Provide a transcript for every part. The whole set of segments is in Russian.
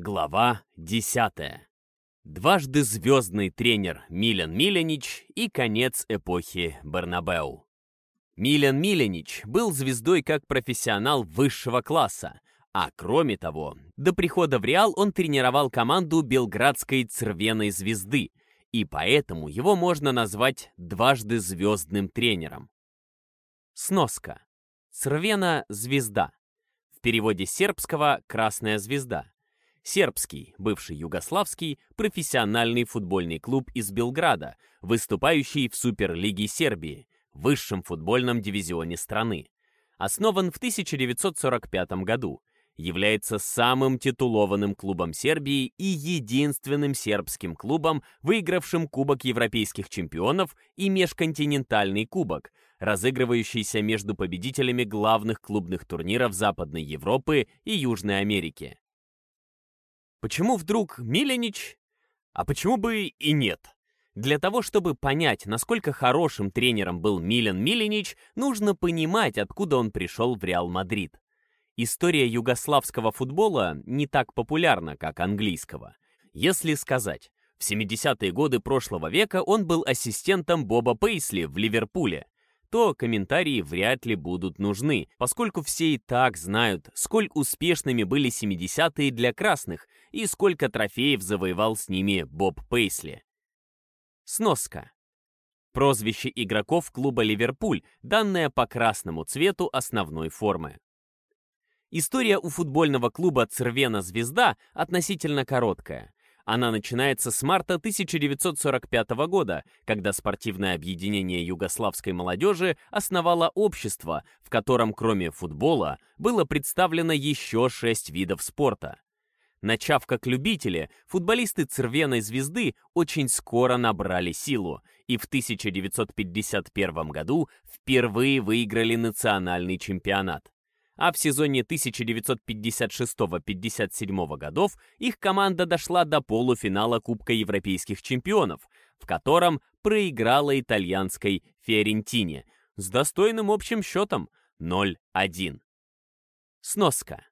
Глава 10. Дважды звездный тренер Милен Миленич и конец эпохи Бернабеу. Милен Миленич был звездой как профессионал высшего класса, а кроме того, до прихода в Реал он тренировал команду белградской «Црвеной звезды», и поэтому его можно назвать дважды звездным тренером. Сноска. Црвена звезда. В переводе сербского «красная звезда». Сербский, бывший югославский, профессиональный футбольный клуб из Белграда, выступающий в Суперлиге Сербии, высшем футбольном дивизионе страны. Основан в 1945 году, является самым титулованным клубом Сербии и единственным сербским клубом, выигравшим Кубок Европейских чемпионов и Межконтинентальный кубок, разыгрывающийся между победителями главных клубных турниров Западной Европы и Южной Америки. Почему вдруг Миленич? А почему бы и нет? Для того, чтобы понять, насколько хорошим тренером был Милен Миленич, нужно понимать, откуда он пришел в Реал Мадрид. История югославского футбола не так популярна, как английского. Если сказать, в 70-е годы прошлого века он был ассистентом Боба Пейсли в Ливерпуле, то комментарии вряд ли будут нужны, поскольку все и так знают, сколь успешными были 70-е для красных и сколько трофеев завоевал с ними Боб Пейсли. Сноска. Прозвище игроков клуба «Ливерпуль», данное по красному цвету основной формы. История у футбольного клуба «Црвена Звезда» относительно короткая. Она начинается с марта 1945 года, когда спортивное объединение югославской молодежи основало общество, в котором кроме футбола было представлено еще шесть видов спорта. Начав как любители, футболисты Цервеной звезды очень скоро набрали силу и в 1951 году впервые выиграли национальный чемпионат а в сезоне 1956-57 годов их команда дошла до полуфинала Кубка Европейских чемпионов, в котором проиграла итальянской Фиорентине с достойным общим счетом 0-1. Сноска.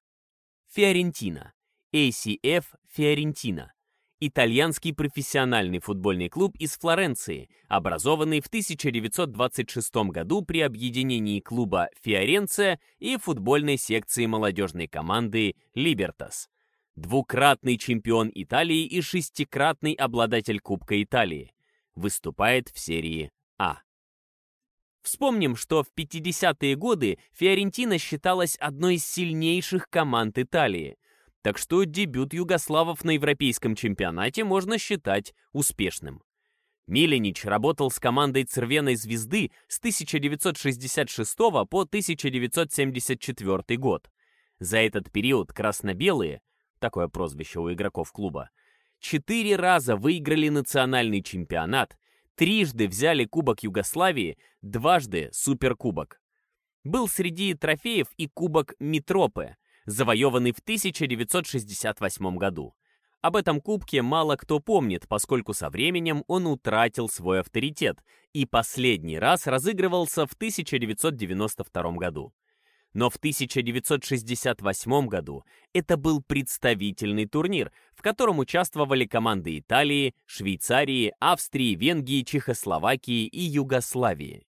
Фиорентина. ACF Фиорентина итальянский профессиональный футбольный клуб из Флоренции, образованный в 1926 году при объединении клуба «Фиоренция» и футбольной секции молодежной команды «Либертас». Двукратный чемпион Италии и шестикратный обладатель Кубка Италии. Выступает в серии А. Вспомним, что в 50-е годы Фиорентина считалась одной из сильнейших команд Италии – так что дебют югославов на европейском чемпионате можно считать успешным. Миленич работал с командой «Цервеной звезды» с 1966 по 1974 год. За этот период красно-белые, такое прозвище у игроков клуба, четыре раза выиграли национальный чемпионат, трижды взяли Кубок Югославии, дважды Суперкубок. Был среди трофеев и Кубок Митропе, завоеванный в 1968 году. Об этом кубке мало кто помнит, поскольку со временем он утратил свой авторитет и последний раз разыгрывался в 1992 году. Но в 1968 году это был представительный турнир, в котором участвовали команды Италии, Швейцарии, Австрии, Венгрии, Чехословакии и Югославии.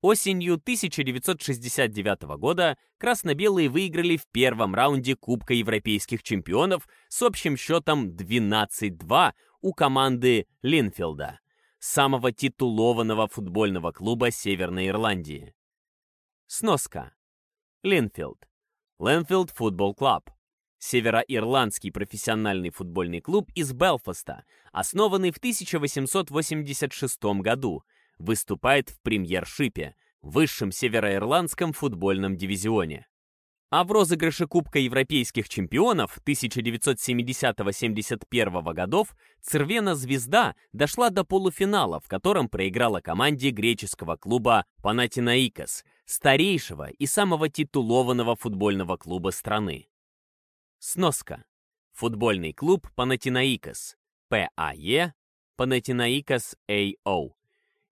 Осенью 1969 года красно-белые выиграли в первом раунде Кубка Европейских чемпионов с общим счетом 12-2 у команды Линфилда, самого титулованного футбольного клуба Северной Ирландии. Сноска. Линфилд. Linfield Football Club. Североирландский профессиональный футбольный клуб из Белфаста, основанный в 1886 году – выступает в премьер-шипе, высшем североирландском футбольном дивизионе. А в розыгрыше Кубка Европейских чемпионов 1970-71 годов Цервена Звезда дошла до полуфинала, в котором проиграла команде греческого клуба Панатинаикос, старейшего и самого титулованного футбольного клуба страны. Сноска. Футбольный клуб Панатинаикос. ПАЕ. Панатинаикос АО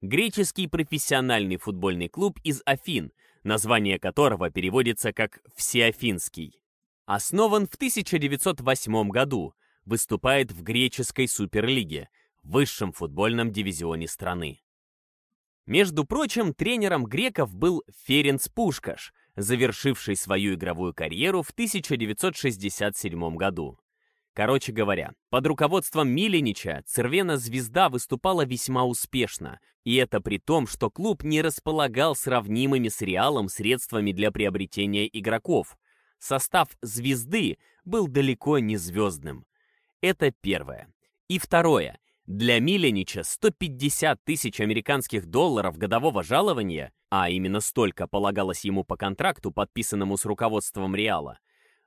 греческий профессиональный футбольный клуб из Афин, название которого переводится как «Всеафинский». Основан в 1908 году, выступает в греческой суперлиге, высшем футбольном дивизионе страны. Между прочим, тренером греков был Ференц Пушкаш, завершивший свою игровую карьеру в 1967 году. Короче говоря, под руководством Миленича Цервена «Звезда» выступала весьма успешно, и это при том, что клуб не располагал сравнимыми с Реалом средствами для приобретения игроков. Состав «Звезды» был далеко не звездным. Это первое. И второе. Для Миленича 150 тысяч американских долларов годового жалования, а именно столько полагалось ему по контракту, подписанному с руководством Реала,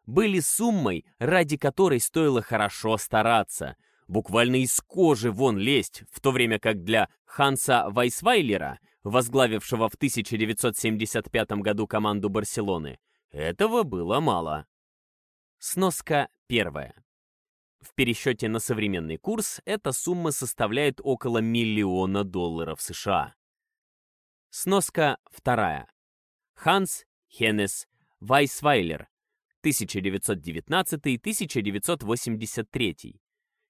были суммой, ради которой стоило хорошо стараться, буквально из кожи вон лезть, в то время как для Ханса Вайсвайлера, возглавившего в 1975 году команду Барселоны, этого было мало. Сноска первая. В пересчете на современный курс эта сумма составляет около миллиона долларов США. Сноска вторая. Ханс Хеннес Вайсвайлер 1919-1983.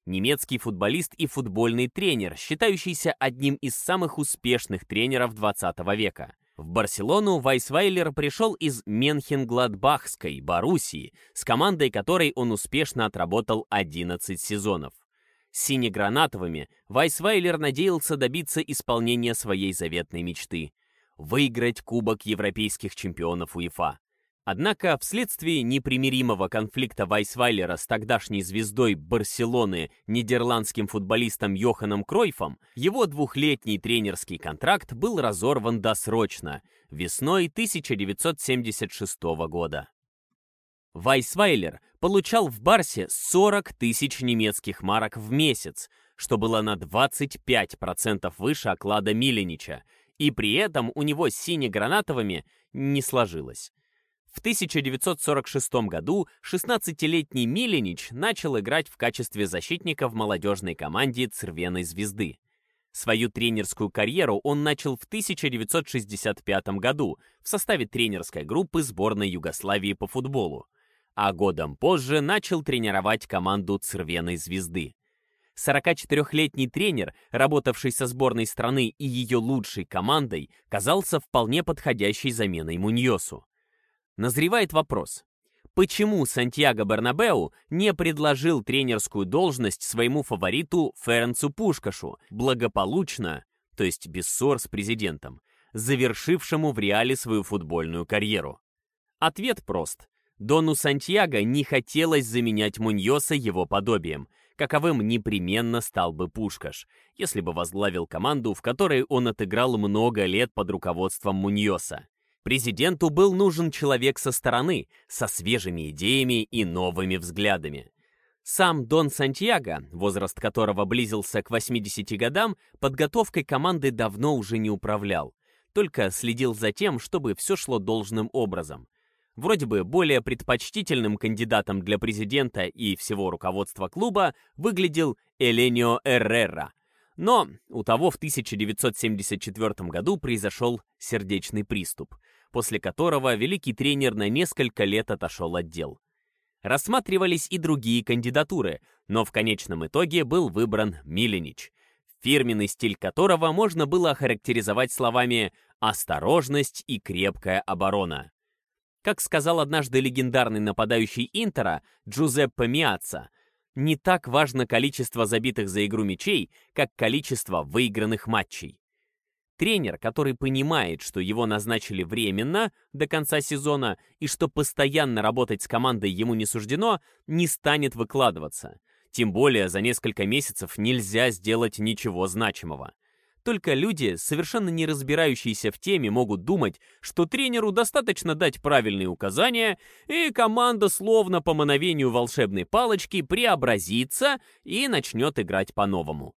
Немецкий футболист и футбольный тренер, считающийся одним из самых успешных тренеров 20 века. В Барселону Вайсвайлер пришел из Менхенгладбахской, Боруссии, с командой которой он успешно отработал 11 сезонов. Синегранатовыми Вайсвайлер надеялся добиться исполнения своей заветной мечты – выиграть Кубок европейских чемпионов УЕФА. Однако вследствие непримиримого конфликта Вайсвайлера с тогдашней звездой Барселоны нидерландским футболистом Йоханом Кройфом, его двухлетний тренерский контракт был разорван досрочно, весной 1976 года. Вайсвайлер получал в Барсе 40 тысяч немецких марок в месяц, что было на 25% выше оклада Миленича, и при этом у него с сине-гранатовыми не сложилось. В 1946 году 16-летний Миленич начал играть в качестве защитника в молодежной команде «Цервеной звезды». Свою тренерскую карьеру он начал в 1965 году в составе тренерской группы сборной Югославии по футболу, а годом позже начал тренировать команду «Цервеной звезды». 44-летний тренер, работавший со сборной страны и ее лучшей командой, казался вполне подходящей заменой Муньосу назревает вопрос. Почему Сантьяго Бернабеу не предложил тренерскую должность своему фавориту Ференцу Пушкашу, благополучно, то есть без ссор с президентом, завершившему в Реале свою футбольную карьеру? Ответ прост. Дону Сантьяго не хотелось заменять Муньоса его подобием, каковым непременно стал бы Пушкаш, если бы возглавил команду, в которой он отыграл много лет под руководством Муньоса. Президенту был нужен человек со стороны, со свежими идеями и новыми взглядами. Сам Дон Сантьяго, возраст которого близился к 80 годам, подготовкой команды давно уже не управлял, только следил за тем, чтобы все шло должным образом. Вроде бы более предпочтительным кандидатом для президента и всего руководства клуба выглядел Эленио Эррера, но у того в 1974 году произошел сердечный приступ – после которого великий тренер на несколько лет отошел от дел. Рассматривались и другие кандидатуры, но в конечном итоге был выбран Миленич, фирменный стиль которого можно было охарактеризовать словами «осторожность и крепкая оборона». Как сказал однажды легендарный нападающий Интера Джузеппе Миаца, не так важно количество забитых за игру мячей, как количество выигранных матчей. Тренер, который понимает, что его назначили временно до конца сезона и что постоянно работать с командой ему не суждено, не станет выкладываться. Тем более за несколько месяцев нельзя сделать ничего значимого. Только люди, совершенно не разбирающиеся в теме, могут думать, что тренеру достаточно дать правильные указания, и команда словно по мановению волшебной палочки преобразится и начнет играть по-новому.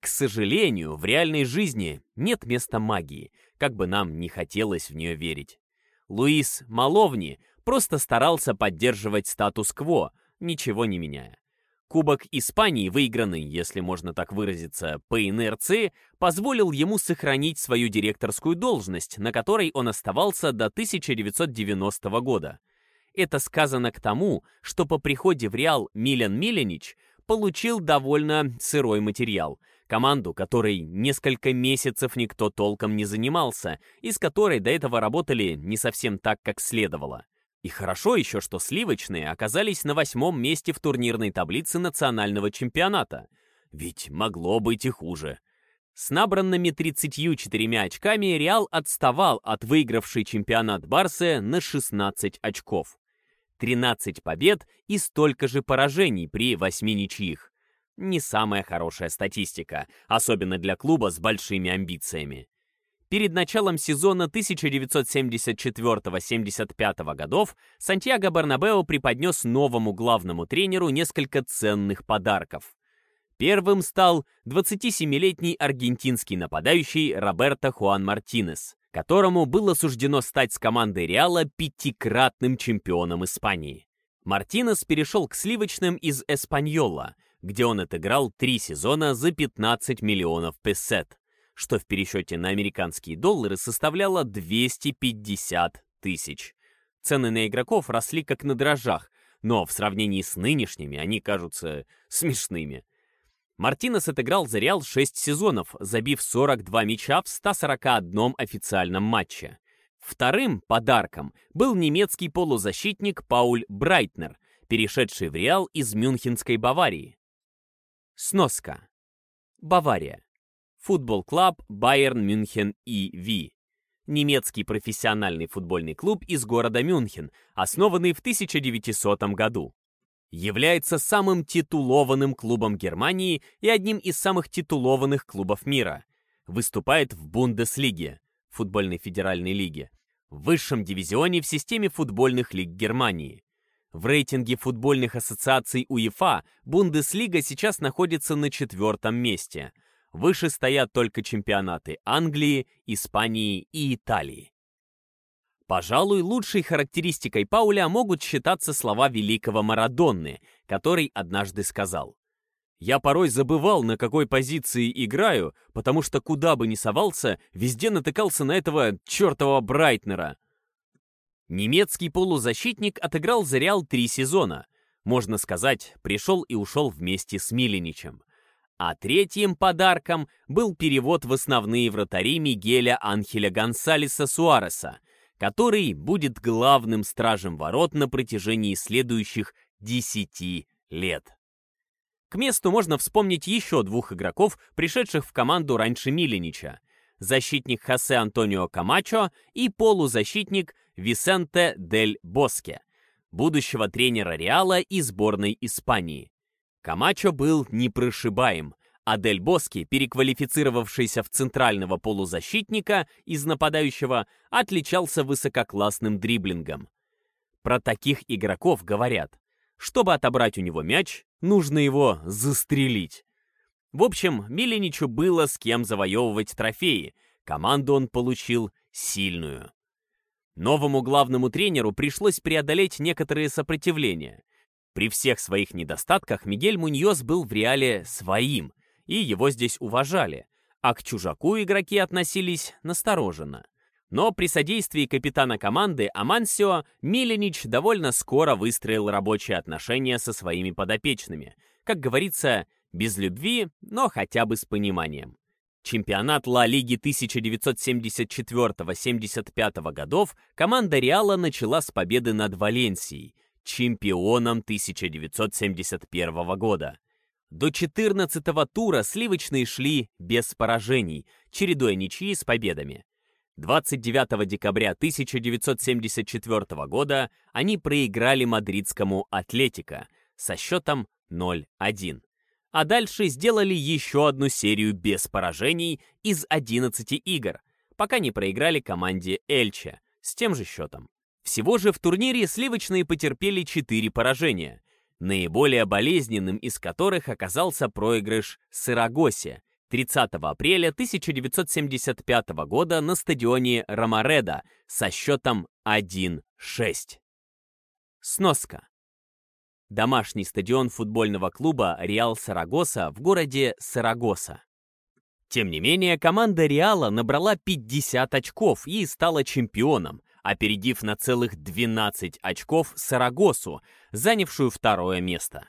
К сожалению, в реальной жизни нет места магии, как бы нам не хотелось в нее верить. Луис Маловни просто старался поддерживать статус-кво, ничего не меняя. Кубок Испании, выигранный, если можно так выразиться, по инерции, позволил ему сохранить свою директорскую должность, на которой он оставался до 1990 года. Это сказано к тому, что по приходе в Реал Милен Миленич получил довольно сырой материал, команду, которой несколько месяцев никто толком не занимался, и с которой до этого работали не совсем так, как следовало. И хорошо еще, что сливочные оказались на восьмом месте в турнирной таблице национального чемпионата. Ведь могло быть и хуже. С набранными 34 очками Реал отставал от выигравшей чемпионат Барсы на 16 очков. 13 побед и столько же поражений при 8 ничьих. Не самая хорошая статистика, особенно для клуба с большими амбициями. Перед началом сезона 1974-75 годов Сантьяго Барнабео преподнес новому главному тренеру несколько ценных подарков. Первым стал 27-летний аргентинский нападающий Роберто Хуан Мартинес, которому было суждено стать с командой Реала пятикратным чемпионом Испании. Мартинес перешел к сливочным из Эспаньола, где он отыграл три сезона за 15 миллионов песет, что в пересчете на американские доллары составляло 250 тысяч. Цены на игроков росли как на дрожжах, но в сравнении с нынешними они кажутся смешными. Мартинес отыграл за Реал 6 сезонов, забив 42 мяча в 141 официальном матче. Вторым подарком был немецкий полузащитник Пауль Брайтнер, перешедший в Реал из Мюнхенской Баварии. Сноска. Бавария. Футбол-клуб Байерн Мюнхен И.Ви. Немецкий профессиональный футбольный клуб из города Мюнхен, основанный в 1900 году является самым титулованным клубом Германии и одним из самых титулованных клубов мира. Выступает в Бундеслиге, футбольной федеральной лиге, в высшем дивизионе в системе футбольных лиг Германии. В рейтинге футбольных ассоциаций УЕФА Бундеслига сейчас находится на четвертом месте. Выше стоят только чемпионаты Англии, Испании и Италии. Пожалуй, лучшей характеристикой Пауля могут считаться слова великого Марадонны, который однажды сказал «Я порой забывал, на какой позиции играю, потому что куда бы ни совался, везде натыкался на этого чертова Брайтнера». Немецкий полузащитник отыграл за Реал три сезона. Можно сказать, пришел и ушел вместе с Миленичем. А третьим подарком был перевод в основные вратари Мигеля Анхеля Гонсалеса Суареса, который будет главным стражем ворот на протяжении следующих 10 лет. К месту можно вспомнить еще двух игроков, пришедших в команду раньше Миленича. Защитник Хосе Антонио Камачо и полузащитник Висенте Дель Боске, будущего тренера Реала и сборной Испании. Камачо был непрошибаем, Адель Боски, переквалифицировавшийся в центрального полузащитника из нападающего, отличался высококлассным дриблингом. Про таких игроков говорят, чтобы отобрать у него мяч, нужно его застрелить. В общем, Миленичу было с кем завоевывать трофеи, команду он получил сильную. Новому главному тренеру пришлось преодолеть некоторые сопротивления. При всех своих недостатках Мигель Муньос был в реале своим, и его здесь уважали, а к чужаку игроки относились настороженно. Но при содействии капитана команды Амансио Миленич довольно скоро выстроил рабочие отношения со своими подопечными. Как говорится, без любви, но хотя бы с пониманием. Чемпионат Ла Лиги 1974-75 годов команда Реала начала с победы над Валенсией, чемпионом 1971 года. До 14-го тура сливочные шли без поражений, чередуя ничьи с победами. 29 декабря 1974 года они проиграли мадридскому «Атлетико» со счетом 0-1. А дальше сделали еще одну серию без поражений из 11 игр, пока не проиграли команде «Эльче» с тем же счетом. Всего же в турнире сливочные потерпели 4 поражения, наиболее болезненным из которых оказался проигрыш Сырогосе 30 апреля 1975 года на стадионе Ромареда со счетом 1-6. Сноска. Домашний стадион футбольного клуба «Реал Сарагоса» в городе Сарагоса. Тем не менее, команда «Реала» набрала 50 очков и стала чемпионом, опередив на целых 12 очков Сарагосу, занявшую второе место.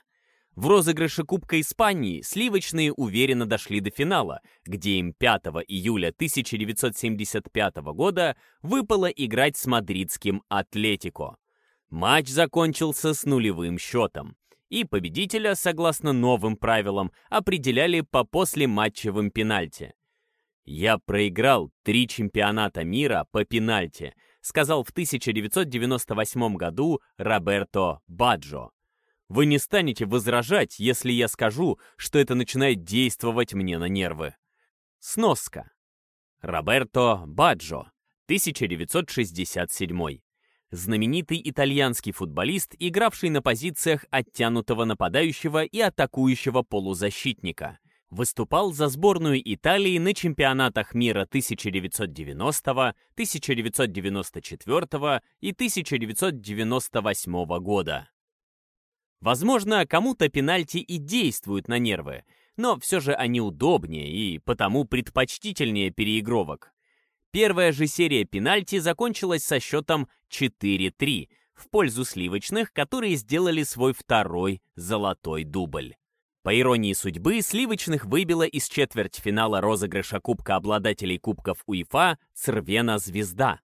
В розыгрыше Кубка Испании сливочные уверенно дошли до финала, где им 5 июля 1975 года выпало играть с мадридским «Атлетико». Матч закончился с нулевым счетом, и победителя, согласно новым правилам, определяли по послематчевым пенальти. «Я проиграл три чемпионата мира по пенальти», сказал в 1998 году Роберто Баджо. Вы не станете возражать, если я скажу, что это начинает действовать мне на нервы. Сноска. Роберто Баджо, 1967. Знаменитый итальянский футболист, игравший на позициях оттянутого нападающего и атакующего полузащитника. Выступал за сборную Италии на чемпионатах мира 1990, 1994 и 1998 года. Возможно, кому-то пенальти и действуют на нервы, но все же они удобнее и потому предпочтительнее переигровок. Первая же серия пенальти закончилась со счетом 4-3 в пользу сливочных, которые сделали свой второй золотой дубль. По иронии судьбы, сливочных выбило из четвертьфинала розыгрыша Кубка обладателей Кубков УЕФА Цервена Звезда.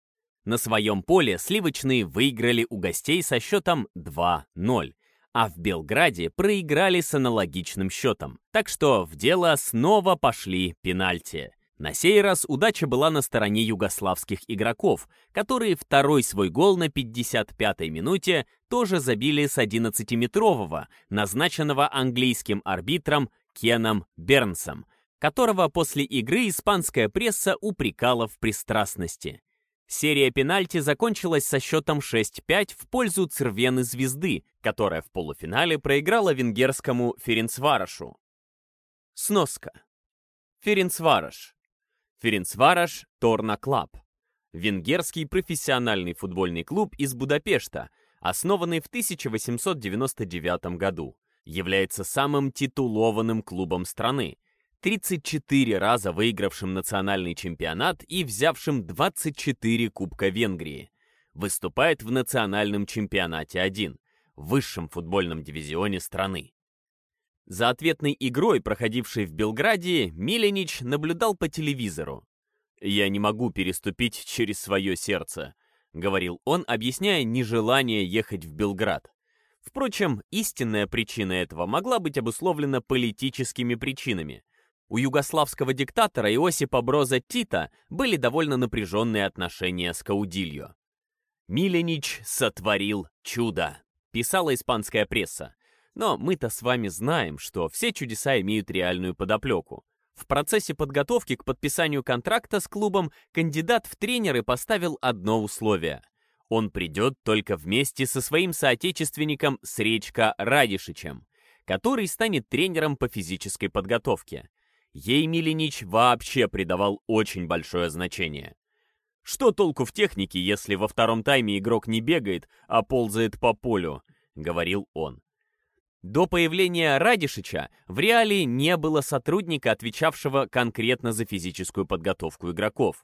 На своем поле сливочные выиграли у гостей со счетом 2-0, а в Белграде проиграли с аналогичным счетом. Так что в дело снова пошли пенальти. На сей раз удача была на стороне югославских игроков, которые второй свой гол на 55-й минуте тоже забили с 11-метрового, назначенного английским арбитром Кеном Бернсом, которого после игры испанская пресса упрекала в пристрастности. Серия пенальти закончилась со счетом 6-5 в пользу Цервены Звезды, которая в полуфинале проиграла венгерскому Ференцварошу. Сноска. Ференцвараш. Ференцвараш Torna Club. Венгерский профессиональный футбольный клуб из Будапешта, основанный в 1899 году, является самым титулованным клубом страны, 34 раза выигравшим национальный чемпионат и взявшим 24 Кубка Венгрии. Выступает в национальном чемпионате 1, высшем футбольном дивизионе страны. За ответной игрой, проходившей в Белграде, Миленич наблюдал по телевизору. «Я не могу переступить через свое сердце», — говорил он, объясняя нежелание ехать в Белград. Впрочем, истинная причина этого могла быть обусловлена политическими причинами. У югославского диктатора Иосипа Броза Тита были довольно напряженные отношения с Каудильо. «Миленич сотворил чудо», — писала испанская пресса. Но мы-то с вами знаем, что все чудеса имеют реальную подоплеку. В процессе подготовки к подписанию контракта с клубом кандидат в тренеры поставил одно условие. Он придет только вместе со своим соотечественником Сречка Радишичем, который станет тренером по физической подготовке. Ей Миленич вообще придавал очень большое значение. Что толку в технике, если во втором тайме игрок не бегает, а ползает по полю, говорил он. До появления Радишича в Реале не было сотрудника, отвечавшего конкретно за физическую подготовку игроков.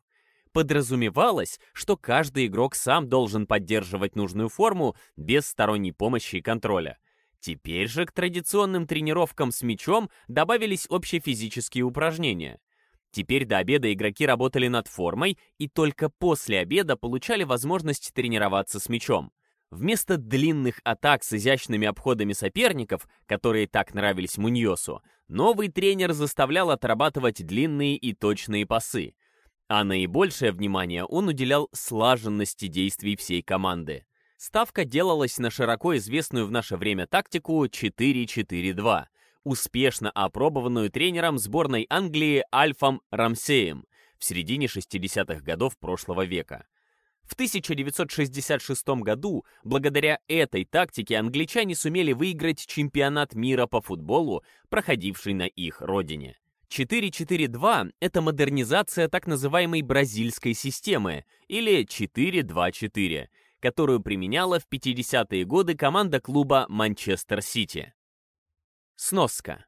Подразумевалось, что каждый игрок сам должен поддерживать нужную форму без сторонней помощи и контроля – Теперь же к традиционным тренировкам с мячом добавились общефизические упражнения. Теперь до обеда игроки работали над формой и только после обеда получали возможность тренироваться с мячом. Вместо длинных атак с изящными обходами соперников, которые так нравились Муньосу, новый тренер заставлял отрабатывать длинные и точные пасы. А наибольшее внимание он уделял слаженности действий всей команды ставка делалась на широко известную в наше время тактику 4-4-2, успешно опробованную тренером сборной Англии Альфом Рамсеем в середине 60-х годов прошлого века. В 1966 году, благодаря этой тактике, англичане сумели выиграть чемпионат мира по футболу, проходивший на их родине. 4-4-2 — это модернизация так называемой бразильской системы, или 4-2-4, которую применяла в 50-е годы команда клуба Манчестер Сити. Сноска.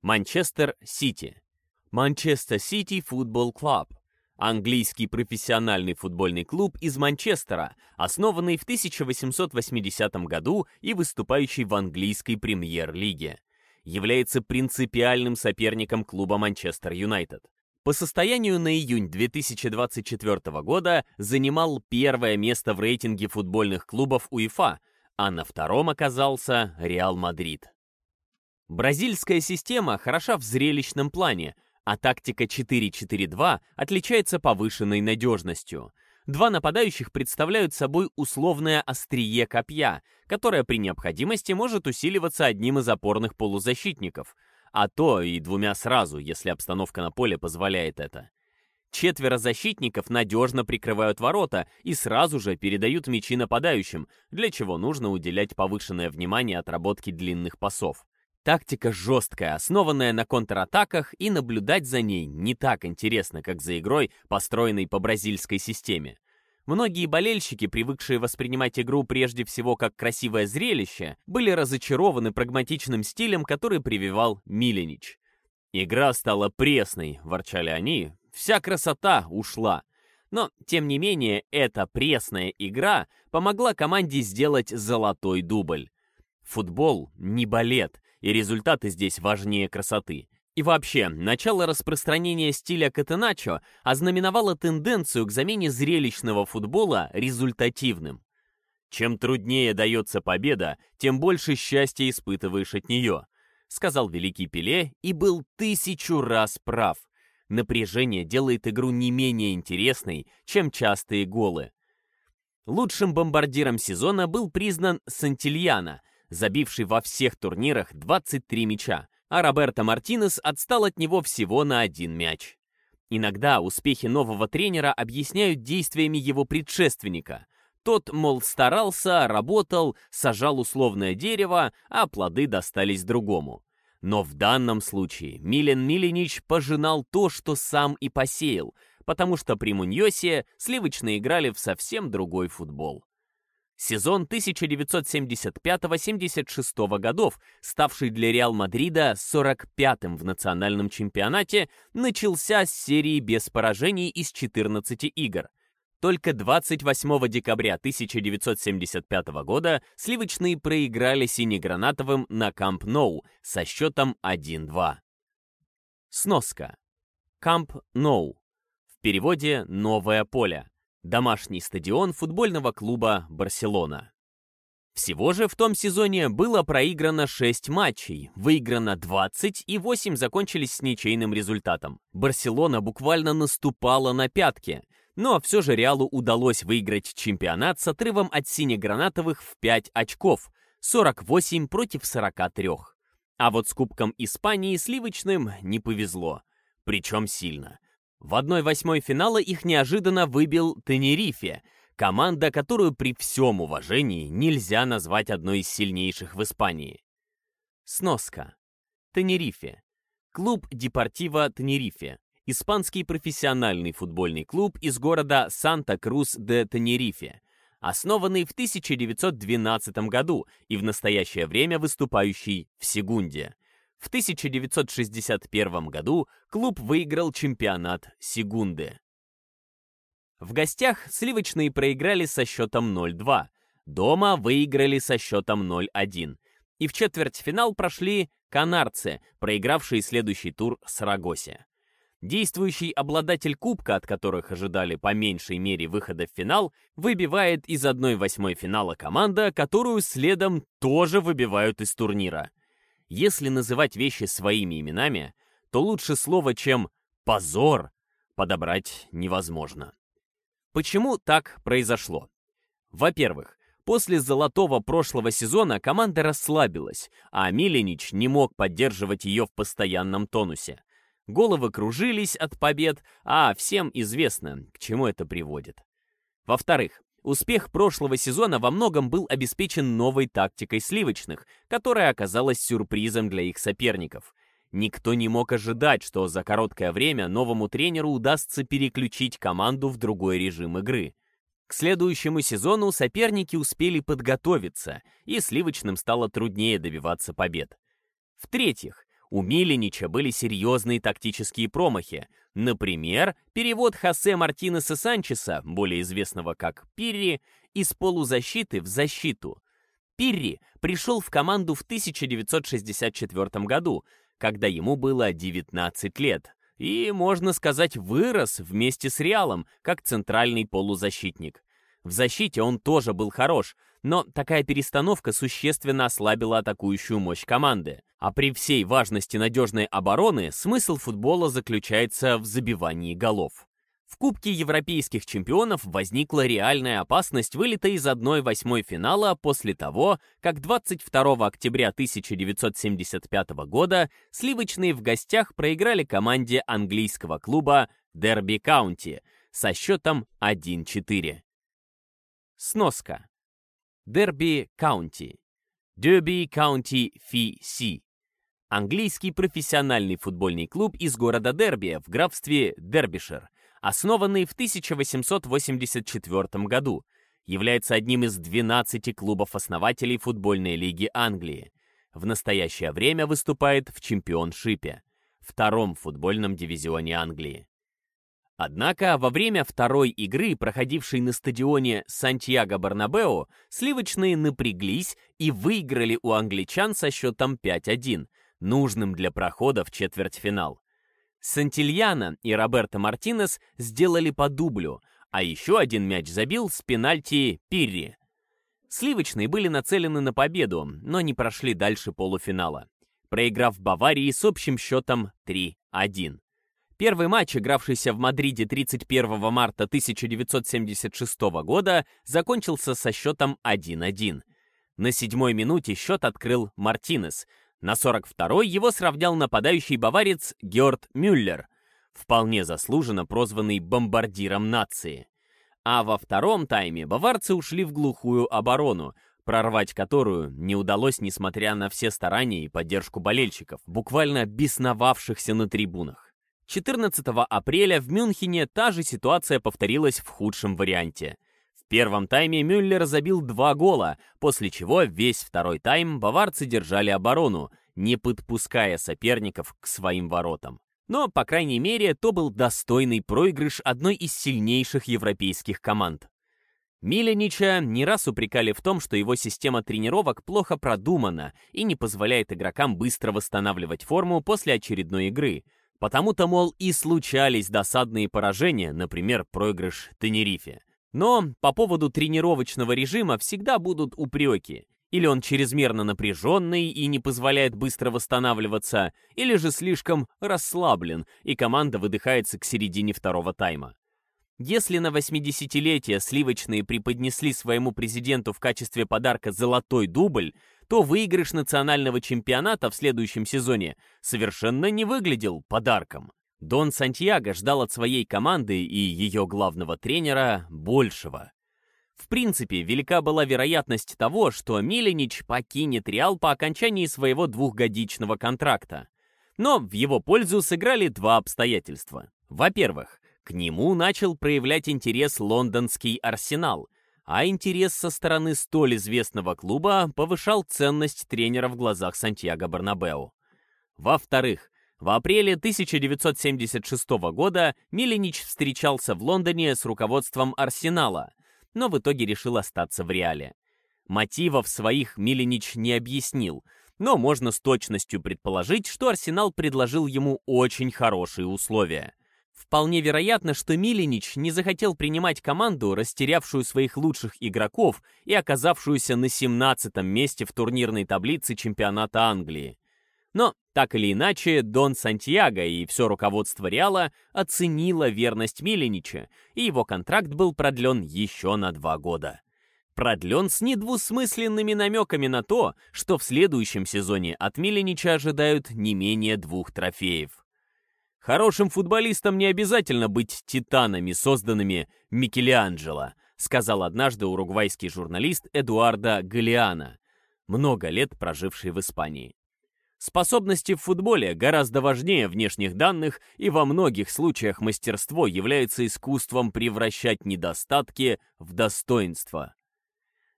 Манчестер Сити. Манчестер Сити Футбол Клуб. Английский профессиональный футбольный клуб из Манчестера, основанный в 1880 году и выступающий в английской премьер-лиге. Является принципиальным соперником клуба Манчестер Юнайтед. По состоянию на июнь 2024 года занимал первое место в рейтинге футбольных клубов УЕФА, а на втором оказался Реал Мадрид. Бразильская система хороша в зрелищном плане, а тактика 4-4-2 отличается повышенной надежностью. Два нападающих представляют собой условное острие копья, которое при необходимости может усиливаться одним из опорных полузащитников, а то и двумя сразу, если обстановка на поле позволяет это. Четверо защитников надежно прикрывают ворота и сразу же передают мячи нападающим, для чего нужно уделять повышенное внимание отработке длинных пасов. Тактика жесткая, основанная на контратаках, и наблюдать за ней не так интересно, как за игрой, построенной по бразильской системе. Многие болельщики, привыкшие воспринимать игру прежде всего как красивое зрелище, были разочарованы прагматичным стилем, который прививал Миленич. «Игра стала пресной», — ворчали они, — «вся красота ушла». Но, тем не менее, эта пресная игра помогла команде сделать золотой дубль. Футбол не балет, и результаты здесь важнее красоты. И вообще, начало распространения стиля катеначо ознаменовало тенденцию к замене зрелищного футбола результативным. Чем труднее дается победа, тем больше счастья испытываешь от нее, сказал великий Пеле и был тысячу раз прав. Напряжение делает игру не менее интересной, чем частые голы. Лучшим бомбардиром сезона был признан Сантильяна – забивший во всех турнирах 23 мяча, а Роберто Мартинес отстал от него всего на один мяч. Иногда успехи нового тренера объясняют действиями его предшественника. Тот, мол, старался, работал, сажал условное дерево, а плоды достались другому. Но в данном случае Милен Миленич пожинал то, что сам и посеял, потому что при Муньосе сливочные играли в совсем другой футбол. Сезон 1975-76 годов, ставший для Реал Мадрида 45-м в национальном чемпионате, начался с серии без поражений из 14 игр. Только 28 декабря 1975 года сливочные проиграли синегранатовым на Камп Ноу со счетом 1-2. Сноска. Камп Ноу. В переводе «Новое поле» домашний стадион футбольного клуба «Барселона». Всего же в том сезоне было проиграно 6 матчей, выиграно 20 и 8 закончились с ничейным результатом. Барселона буквально наступала на пятки, но все же Реалу удалось выиграть чемпионат с отрывом от синегранатовых в 5 очков, 48 против 43. А вот с Кубком Испании сливочным не повезло, причем сильно. В 1-8 финала их неожиданно выбил Тенерифе, команда, которую при всем уважении нельзя назвать одной из сильнейших в Испании. Сноска. Тенерифе. Клуб Депортива Тенерифе. Испанский профессиональный футбольный клуб из города Санта-Крус-де-Тенерифе, основанный в 1912 году и в настоящее время выступающий в Сегунде. В 1961 году клуб выиграл чемпионат Сегунды. В гостях сливочные проиграли со счетом 0-2, дома выиграли со счетом 0-1. И в четвертьфинал прошли канарцы, проигравшие следующий тур Сарагосе. Действующий обладатель кубка, от которых ожидали по меньшей мере выхода в финал, выбивает из 1-8 финала команда, которую следом тоже выбивают из турнира – если называть вещи своими именами, то лучше слово, чем «позор» подобрать невозможно. Почему так произошло? Во-первых, после золотого прошлого сезона команда расслабилась, а Миленич не мог поддерживать ее в постоянном тонусе. Головы кружились от побед, а всем известно, к чему это приводит. Во-вторых, Успех прошлого сезона во многом был обеспечен новой тактикой сливочных, которая оказалась сюрпризом для их соперников. Никто не мог ожидать, что за короткое время новому тренеру удастся переключить команду в другой режим игры. К следующему сезону соперники успели подготовиться, и сливочным стало труднее добиваться побед. В-третьих, У Миленича были серьезные тактические промахи. Например, перевод Хосе Мартинеса Санчеса, более известного как Пирри, из полузащиты в защиту. Пирри пришел в команду в 1964 году, когда ему было 19 лет, и, можно сказать, вырос вместе с Реалом, как центральный полузащитник. В защите он тоже был хорош, но такая перестановка существенно ослабила атакующую мощь команды. А при всей важности надежной обороны смысл футбола заключается в забивании голов. В Кубке Европейских чемпионов возникла реальная опасность вылета из 1-8 финала после того, как 22 октября 1975 года сливочные в гостях проиграли команде английского клуба Дерби Каунти со счетом 1-4. Сноска. Дерби Каунти. Derby County FC. Английский профессиональный футбольный клуб из города Дерби в графстве Дербишир, основанный в 1884 году, является одним из 12 клубов-основателей футбольной лиги Англии. В настоящее время выступает в чемпионшипе, втором футбольном дивизионе Англии. Однако во время второй игры, проходившей на стадионе Сантьяго-Барнабео, сливочные напряглись и выиграли у англичан со счетом 5-1, нужным для прохода в четвертьфинал. Сантильяна и Роберто Мартинес сделали по дублю, а еще один мяч забил с пенальти Пирри. Сливочные были нацелены на победу, но не прошли дальше полуфинала, проиграв Баварии с общим счетом 3-1. Первый матч, игравшийся в Мадриде 31 марта 1976 года, закончился со счетом 1-1. На седьмой минуте счет открыл Мартинес. На 42-й его сравнял нападающий баварец Георд Мюллер, вполне заслуженно прозванный бомбардиром нации. А во втором тайме баварцы ушли в глухую оборону, прорвать которую не удалось несмотря на все старания и поддержку болельщиков, буквально бесновавшихся на трибунах. 14 апреля в Мюнхене та же ситуация повторилась в худшем варианте. В первом тайме Мюллер забил два гола, после чего весь второй тайм баварцы держали оборону, не подпуская соперников к своим воротам. Но, по крайней мере, то был достойный проигрыш одной из сильнейших европейских команд. Миленича не раз упрекали в том, что его система тренировок плохо продумана и не позволяет игрокам быстро восстанавливать форму после очередной игры, Потому-то, мол, и случались досадные поражения, например, проигрыш Тенерифе. Но по поводу тренировочного режима всегда будут упреки. Или он чрезмерно напряженный и не позволяет быстро восстанавливаться, или же слишком расслаблен, и команда выдыхается к середине второго тайма. Если на 80-летие сливочные преподнесли своему президенту в качестве подарка золотой дубль, то выигрыш национального чемпионата в следующем сезоне совершенно не выглядел подарком. Дон Сантьяго ждал от своей команды и ее главного тренера большего. В принципе, велика была вероятность того, что Миленич покинет Реал по окончании своего двухгодичного контракта. Но в его пользу сыграли два обстоятельства. Во-первых, к нему начал проявлять интерес лондонский Арсенал, а интерес со стороны столь известного клуба повышал ценность тренера в глазах Сантьяго Барнабеу. Во-вторых, в апреле 1976 года Миленич встречался в Лондоне с руководством Арсенала, но в итоге решил остаться в Реале. Мотивов своих Миленич не объяснил, но можно с точностью предположить, что Арсенал предложил ему очень хорошие условия – Вполне вероятно, что Миленич не захотел принимать команду, растерявшую своих лучших игроков и оказавшуюся на 17-м месте в турнирной таблице чемпионата Англии. Но, так или иначе, Дон Сантьяго и все руководство Реала оценило верность Миленича, и его контракт был продлен еще на два года. Продлен с недвусмысленными намеками на то, что в следующем сезоне от Миленича ожидают не менее двух трофеев. Хорошим футболистам не обязательно быть титанами, созданными Микеланджело, сказал однажды уругвайский журналист Эдуардо Галиана, много лет проживший в Испании. Способности в футболе гораздо важнее внешних данных, и во многих случаях мастерство является искусством превращать недостатки в достоинство.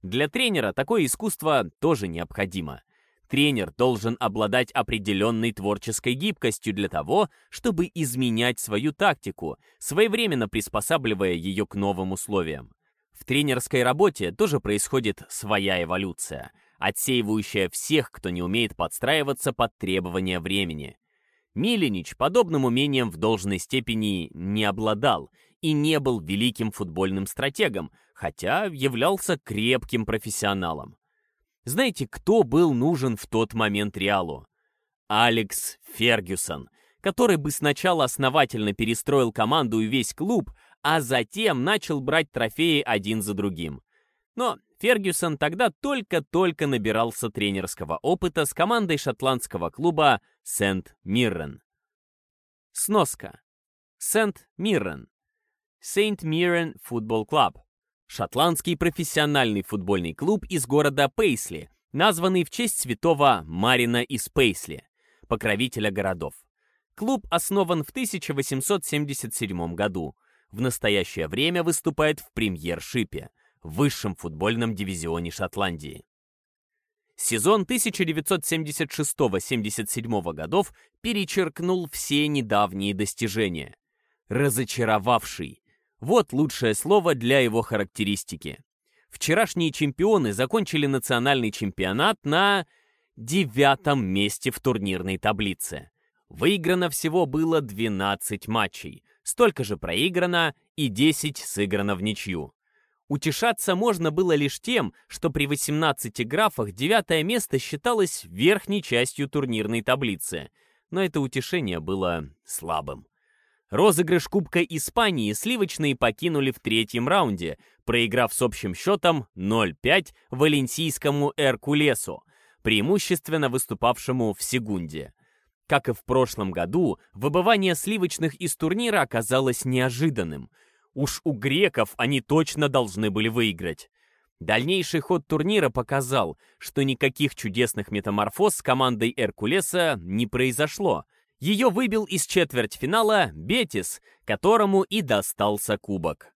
Для тренера такое искусство тоже необходимо. Тренер должен обладать определенной творческой гибкостью для того, чтобы изменять свою тактику, своевременно приспосабливая ее к новым условиям. В тренерской работе тоже происходит своя эволюция, отсеивающая всех, кто не умеет подстраиваться под требования времени. Миленич подобным умением в должной степени не обладал и не был великим футбольным стратегом, хотя являлся крепким профессионалом. Знаете, кто был нужен в тот момент Реалу? Алекс Фергюсон, который бы сначала основательно перестроил команду и весь клуб, а затем начал брать трофеи один за другим. Но Фергюсон тогда только-только набирался тренерского опыта с командой шотландского клуба Сент-Миррен. Сноска. Сент-Миррен. Сент-Миррен футбол клуб. Шотландский профессиональный футбольный клуб из города Пейсли, названный в честь святого Марина из Пейсли, покровителя городов. Клуб основан в 1877 году. В настоящее время выступает в премьер-шипе, высшем футбольном дивизионе Шотландии. Сезон 1976-77 годов перечеркнул все недавние достижения. Разочаровавший, вот лучшее слово для его характеристики. Вчерашние чемпионы закончили национальный чемпионат на девятом месте в турнирной таблице. Выиграно всего было 12 матчей, столько же проиграно и 10 сыграно в ничью. Утешаться можно было лишь тем, что при 18 графах девятое место считалось верхней частью турнирной таблицы, но это утешение было слабым. Розыгрыш Кубка Испании сливочные покинули в третьем раунде, проиграв с общим счетом 0-5 валенсийскому Эркулесу, преимущественно выступавшему в Сегунде. Как и в прошлом году, выбывание сливочных из турнира оказалось неожиданным. Уж у греков они точно должны были выиграть. Дальнейший ход турнира показал, что никаких чудесных метаморфоз с командой Эркулеса не произошло – ее выбил из четвертьфинала Бетис, которому и достался кубок.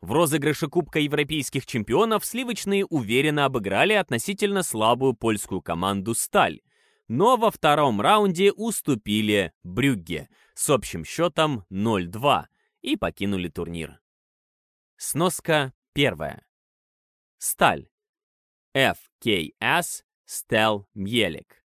В розыгрыше Кубка Европейских чемпионов сливочные уверенно обыграли относительно слабую польскую команду «Сталь», но во втором раунде уступили Брюгге с общим счетом 0-2 и покинули турнир. Сноска первая. Сталь. FKS Стел Мьелик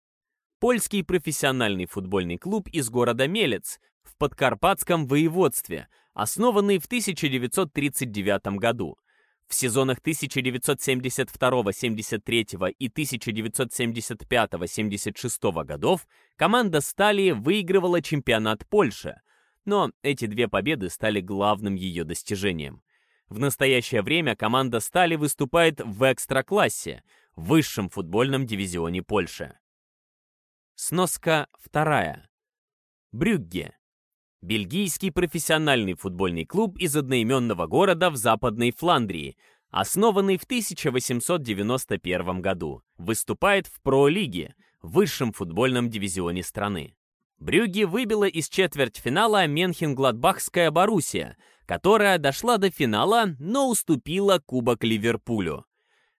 польский профессиональный футбольный клуб из города Мелец в Подкарпатском воеводстве, основанный в 1939 году. В сезонах 1972-73 и 1975-76 годов команда «Стали» выигрывала чемпионат Польши, но эти две победы стали главным ее достижением. В настоящее время команда «Стали» выступает в экстра-классе, высшем футбольном дивизионе Польши. Сноска вторая. Брюгге. Бельгийский профессиональный футбольный клуб из одноименного города в Западной Фландрии, основанный в 1891 году. Выступает в Про-лиге, высшем футбольном дивизионе страны. Брюгге выбила из четвертьфинала Менхенгладбахская Боруссия, которая дошла до финала, но уступила Кубок Ливерпулю.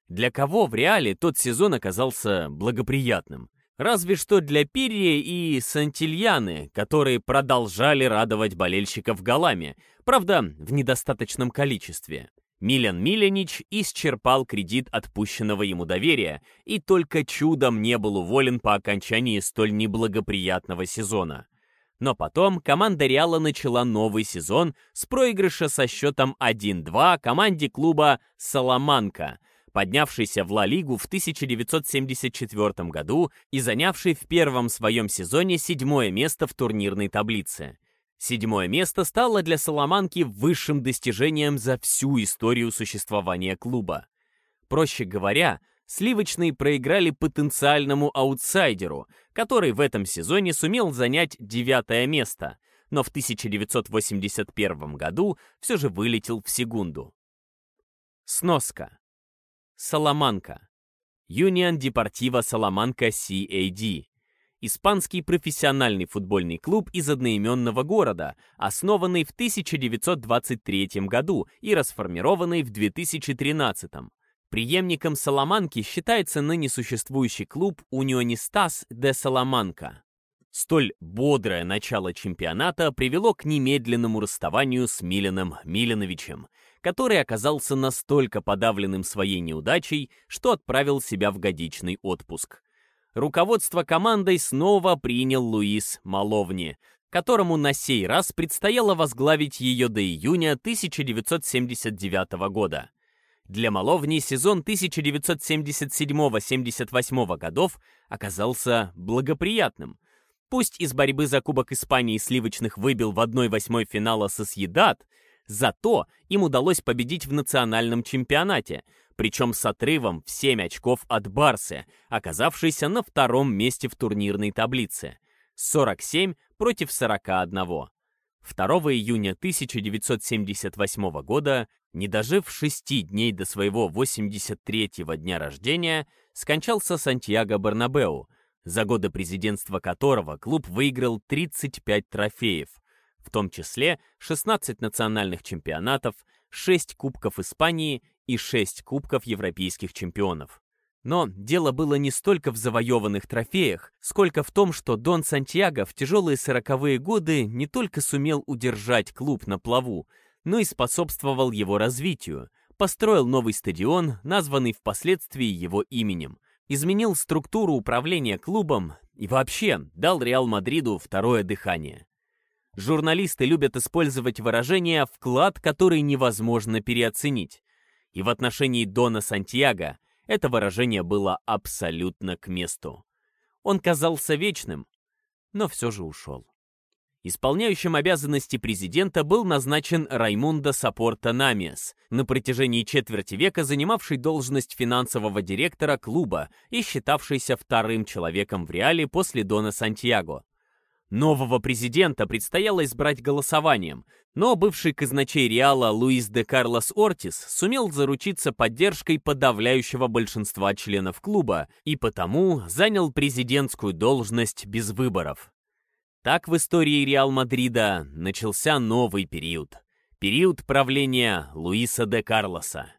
Для кого в реале тот сезон оказался благоприятным? Разве что для Пирии и Сантильяны, которые продолжали радовать болельщиков голами, правда, в недостаточном количестве. Милен Миленич исчерпал кредит отпущенного ему доверия и только чудом не был уволен по окончании столь неблагоприятного сезона. Но потом команда Реала начала новый сезон с проигрыша со счетом 1-2 команде клуба «Саламанка», поднявшийся в Ла-Лигу в 1974 году и занявший в первом своем сезоне седьмое место в турнирной таблице. Седьмое место стало для Соломанки высшим достижением за всю историю существования клуба. Проще говоря, сливочные проиграли потенциальному аутсайдеру, который в этом сезоне сумел занять девятое место, но в 1981 году все же вылетел в секунду. Сноска. Саламанка. Union Deportiva Salamanca CAD. Испанский профессиональный футбольный клуб из одноименного города, основанный в 1923 году и расформированный в 2013. Преемником Саламанки считается ныне существующий клуб «Унионистас де Саламанка». Столь бодрое начало чемпионата привело к немедленному расставанию с Миленом Милиновичем, который оказался настолько подавленным своей неудачей, что отправил себя в годичный отпуск. Руководство командой снова принял Луис Маловни, которому на сей раз предстояло возглавить ее до июня 1979 года. Для Маловни сезон 1977-78 годов оказался благоприятным. Пусть из борьбы за Кубок Испании сливочных выбил в 1-8 финала Сосъедат, зато им удалось победить в национальном чемпионате, причем с отрывом в 7 очков от Барсы, оказавшейся на втором месте в турнирной таблице. 47 против 41. 2 июня 1978 года не дожив шести дней до своего 83-го дня рождения, скончался Сантьяго Барнабеу, за годы президентства которого клуб выиграл 35 трофеев, в том числе 16 национальных чемпионатов, 6 Кубков Испании и 6 Кубков Европейских чемпионов. Но дело было не столько в завоеванных трофеях, сколько в том, что Дон Сантьяго в тяжелые сороковые годы не только сумел удержать клуб на плаву, но и способствовал его развитию, построил новый стадион, названный впоследствии его именем, изменил структуру управления клубом и вообще дал Реал Мадриду второе дыхание. Журналисты любят использовать выражение «вклад, который невозможно переоценить». И в отношении Дона Сантьяго это выражение было абсолютно к месту. Он казался вечным, но все же ушел. Исполняющим обязанности президента был назначен Раймундо Сапорта Намиас, на протяжении четверти века занимавший должность финансового директора клуба и считавшийся вторым человеком в Реале после Дона Сантьяго. Нового президента предстояло избрать голосованием, но бывший казначей Реала Луис де Карлос Ортис сумел заручиться поддержкой подавляющего большинства членов клуба и потому занял президентскую должность без выборов. Так в истории Реал Мадрида начался новый период. Период правления Луиса де Карлоса.